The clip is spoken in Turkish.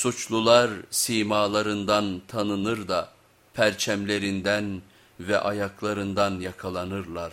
Suçlular simalarından tanınır da perçemlerinden ve ayaklarından yakalanırlar.